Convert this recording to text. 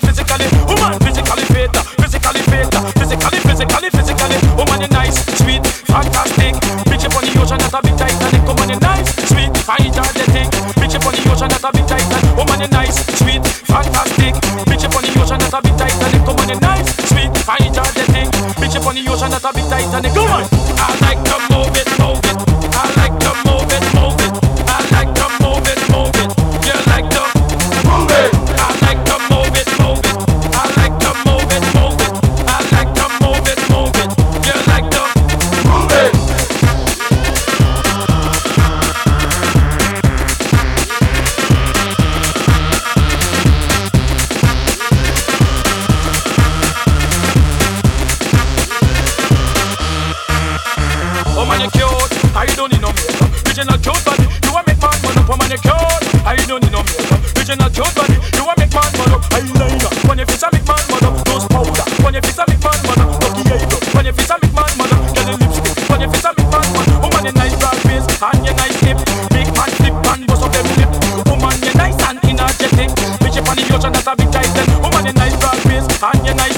physically, physically, woman. Physically fit, physically fit, physically, physically, physically, woman you nice, sweet, fantastic. Bitch up on the ocean, that's a big Titanic. Woman you nice, sweet, fine, energetic. Bitch up on the ocean, that's a big Titanic. Woman you nice, sweet, fantastic. Bitch up on the ocean, that's a big Titanic. Woman you nice, sweet, fine, energetic. Bitch up on the ocean, that's a big Titanic. Come on. Original cute body. You want make man man up. Man, you cute. I don't need no makeup. Original cute body. You want make man man up. Eyeliner. When your face a make man man up. Nose powder. When your face a make man man up. Lucky eyebrow. When your face a make man man up. Get the lipstick. When your face a make man man. Oh man, you nice broad face and you nice hip. Big man flip and bust up them lip. Woman, you nice and energetic. Bitch up on the ocean, that's a big titan. Woman, you nice broad face and you nice